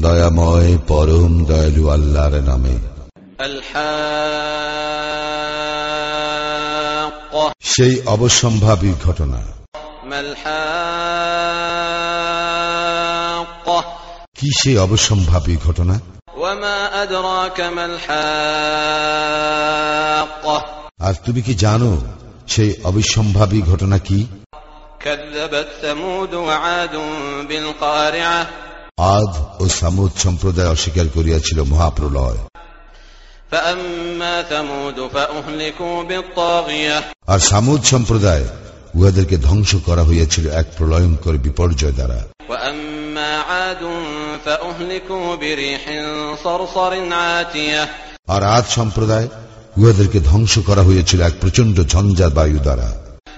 দয়াময় পরম দয়ালু আল্লাহর নামে। সেই অবসম্ভাবী ঘটনা। কি সেই অবসম্ভাবী ঘটনা? আর তুমি কি জানো সেই অবিসম্ভাবী ঘটনা কি? كذبت ثمود وعاد بالقارعة আদ ও সামুদ সম্প্রদায় অস্বীকার করিয়াছিল মহাপ্রলয় فأما ثمود فأهلكوا بالطاغية আর সামুদ সম্প্রদায় উহাদেরকে ধ্বংস করা হইয়াছিল এক প্রলয়ঙ্কর বিপর্যয় দ্বারা وأما عاد فأهلكوا بريح صرصر عاتية আর আদ সম্প্রদায় উহাদেরকে ধ্বংস করা হইয়াছিল এক প্রচন্ড ঝঞ্ঝা বায়ু দ্বারা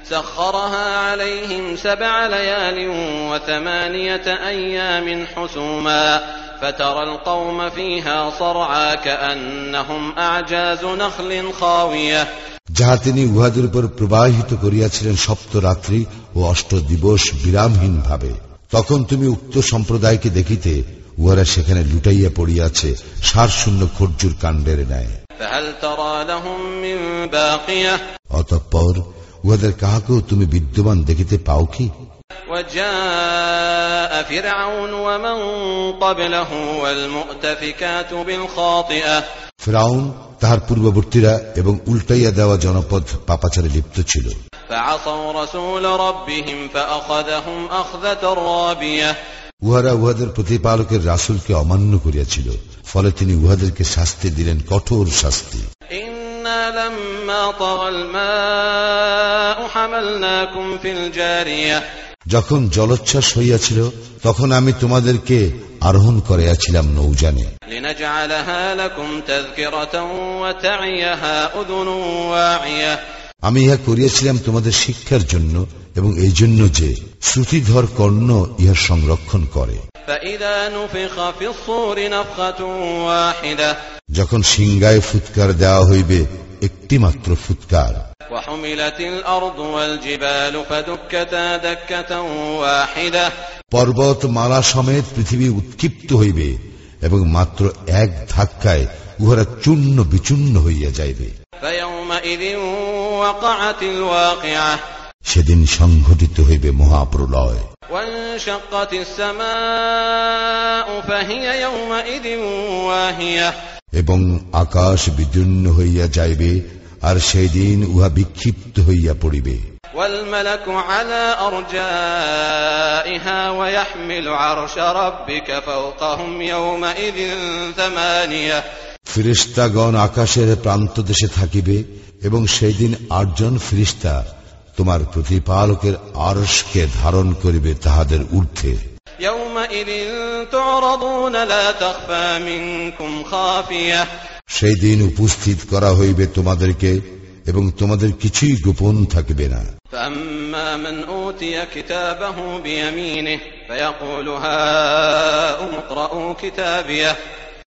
سخرها عليهم سبع ليال وثمانية أيام حسوما فترى القوم فيها صرعى كأنهم أعجاز نخل خاوية যাহা তিনি উহাদের উপর প্রবাহিত করিয়াছিলেন সপ্ত রাত্রি ও অষ্ট দিবস বিরামহীন ভাবে তখন তুমি উক্ত সম্প্রদায়কে দেখিতে উহারা সেখানে লুটাইয়া পড়িয়াছে সারশূন্য খর্জুর কাণ্ডের ন্যায় فهل ترى لهم من باقية অতঃপর উহাদের কাহাকেও তুমি বিদ্যমান দেখিতে পাও কি وجاء فرعون ومن قبله والمؤتفكات بالخاطئة ফেরাউন তাহার পূর্ববর্তীরা এবং উল্টাইয়া দেওয়া জনপদ পাপাচারে লিপ্ত ছিল فعصوا رسول ربهم فأخذهم أخذة رابية উহারা উহাদের প্রতিপালকের রাসুলকে অমান্য করিয়াছিল ফলে তিনি উহাদেরকে শাস্তি দিলেন কঠোর শাস্তি إنا لما طغى الماء حملناكم في الجارية যখন জলোচ্ছ্বাস হইয়াছিল তখন আমি তোমাদেরকে আরোহণ করিয়াছিলাম নৌজানে لنجعلها لكم تذكرة وتعيها أذن واعية আমি ইহা করিয়াছিলাম তোমাদের শিক্ষার জন্য এবং এই জন্য যে শ্রুতিধর কর্ণ ইহার সংরক্ষণ করে فإذا نفخ في الصور نفخة واحدة যখন সিংগায় ফুৎকার দেওয়া হইবে একটি মাত্র ফুৎকার وحملت الأرض والجبال فدكتا دكة واحدة পর্বত মালা সমেত পৃথিবী উৎক্ষিপ্ত হইবে এবং মাত্র এক ধাক্কায় উহারা চূর্ণ বিচূর্ণ হইয়া যাইবে فيومئذ وقعت الواقعة সেদিন সংঘটিত হইবে মহাপ্রলয় وانشقت السماء فهي يومئذ واهية এবং আকাশ বিদীর্ণ হইয়া যাইবে আর সেই দিন উহা বিক্ষিপ্ত হইয়া পড়িবে। ফিরিস্তাগণ আকাশের প্রান্ত দেশে থাকিবে এবং সেই দিন আটজন ফিরিস্তা তোমার প্রতিপালকের আরসকে ধারণ করিবে তাহাদের ঊর্ধ্বে। সেই দিন উপস্থিত করা হইবে তোমাদেরকে এবং তোমাদের কিছুই গোপন থাকবে না।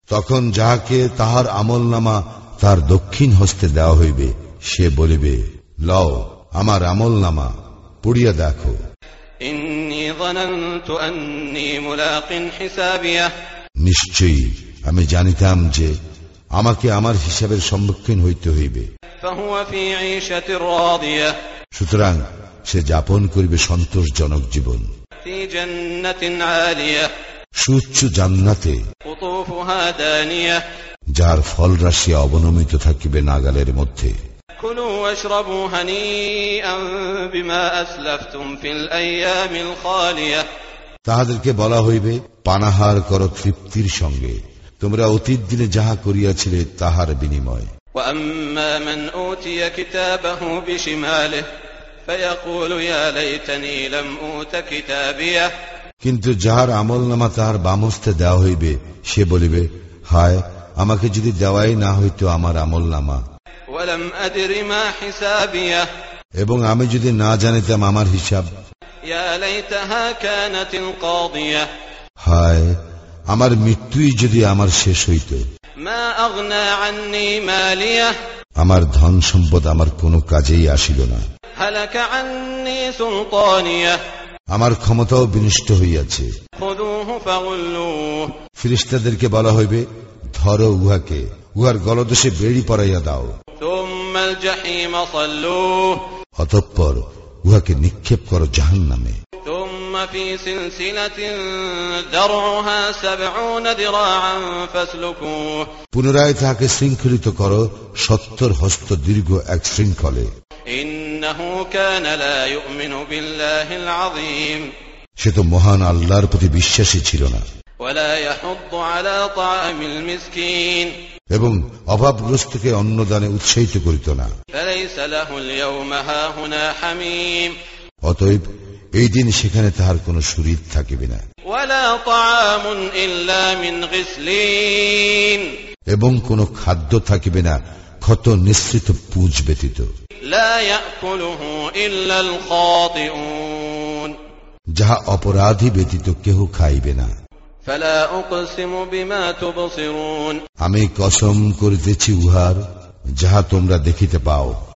তখন যাহাকে তাহার আমল নামা তার দক্ষিণ হস্তে দেওয়া হইবে সে বলিবে লও আমার আমল নামা পড়িয়া দেখো। নিশ্চয়ই আমি জানিতাম যে আমাকে আমার হিসাবের সম্মুখীন হইতে হইবে। সুতরাং সে যাপন করিবে সন্তোষজনক জীবন। সুচ্চ জান্নাতে যার ফল রাশি অবনমিত থাকিবে নাগালের মধ্যে। কুলু হানি তাহাদেরকে বলা হইবে পানাহার কর তৃপ্তির সঙ্গে। তোমরা অতীত দিনে যাহা করিয়াছিলে তাহার বিনিময়। কিন্তু যাহার আমল নামা তাহার বামস্তে দেওয়া হইবে সে বলিবে হায় আমাকে যদি দেওয়াই না হইতো আমার আমল নামা এবং আমি যদি না জানিতাম আমার হিসাব। হায় আমার মৃত্যুই যদি আমার শেষ হইত। আমার ধন সম্পদ আমার কোনো কাজেই আসিল না। আমার ক্ষমতাও বিনষ্ট হইয়াছে। ফিরিস্তাদেরকে বলা হইবে ধরো উহাকে উহার গলদোষে বেড়ি পড়াইয়া দাও। অতঃপর উহাকে নিক্ষেপ করো জাহান নামে ثم في سلسلة ذرعها سبعون ذراعا فاسلكوه পুনরায় তাহাকে শৃঙ্খলিত করো সত্তর হস্ত দীর্ঘ এক শৃঙ্খলে إنه كان لا يؤمن بالله العظيم সে তো মহান আল্লাহর প্রতি বিশ্বাসী ছিল না ولا يحض على طعام المسكين এবং অভাবগ্রস্তকে অন্নদানে উৎসাহিত করিত না। অতএব এই দিন সেখানে তাহার কোন সুরিদ থাকিবে না। এবং কোনো খাদ্য থাকিবে না ক্ষত নিশ্চিত পুঁজ ব্যতীত। যাহা অপরাধী ব্যতীত কেহ খাইবে না। আমি কসম করিতেছি উহার যাহা তোমরা দেখিতে পাও।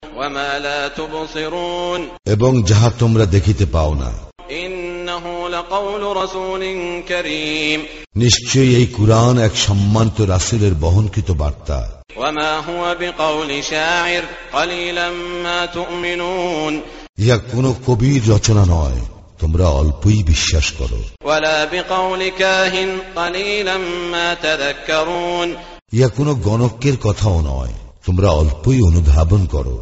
এবং যাহা তোমরা দেখিতে পাও না। নিশ্চয়ই এই কুরআন এক সম্মানিত রাসুলের বহনকৃত বার্তা। ইহা কোন কবির রচনা নয়। তোমরা অল্পই বিশ্বাস করো। ইয়া কোনো গণকের কথাও নয় তোমরা অল্পই অনুধাবন করো।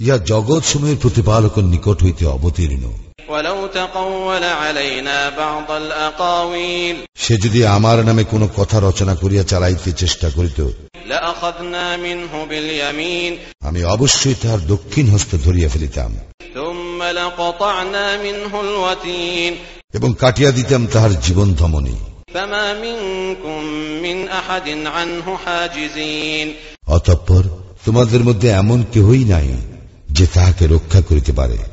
ইয়া জগৎ সময়ের প্রতিপালকের নিকট হইতে অবতীর্ণ। সে যদি আমার নামে কোনো কথা রচনা করিয়া চালাইতে চেষ্টা করিত আমি অবশ্যই তাহার দক্ষিণ হস্ত ধরিয়া ফেলিতাম। এবং কাটিয়া দিতাম তাহার জীবন ধমনী। অতঃপর তোমাদের মধ্যে এমন কেহই নাই যে তাহাকে রক্ষা করিতে পারে।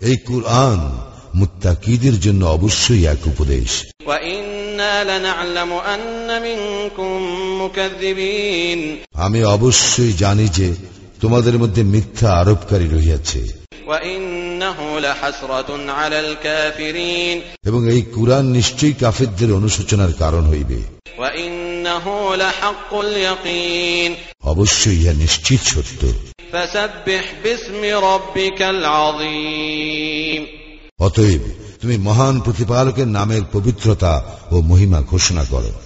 এই কুরআন মুত্তাকিদের জন্য অবশ্যই এক উপদেশ। আমি অবশ্যই জানি যে তোমাদের মধ্যে মিথ্যা আরোপকারী রহিয়াছে। এবং এই কুরআন নিশ্চয়ই কাফেরদের অনুশোচনার কারণ হইবে। অবশ্যই ইহা নিশ্চিত সত্য। অতএব তুমি মহান প্রতিপালকের নামের পবিত্রতা ও মহিমা ঘোষণা করো।